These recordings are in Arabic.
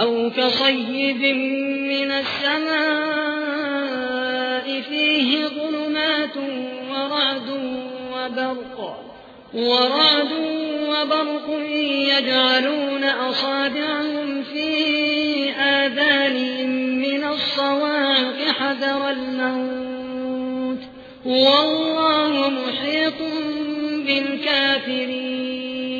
أو كصيب من السماء فيه ظلمات ورعد وبرق. ورعد وبرق يجعلون أصابعهم في آذانهم من الصواعق حذر الموت. والله محيط بالكافرين.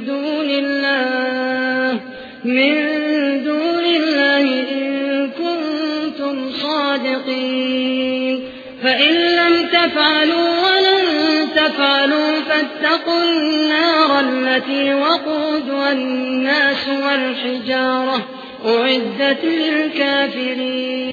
دون الله من دون الله إن كنتم صادقين. فإن لم تفعلوا ولن تفعلوا فاتقوا النار التي وقودها الناس والحجارة أعدت للكافرين.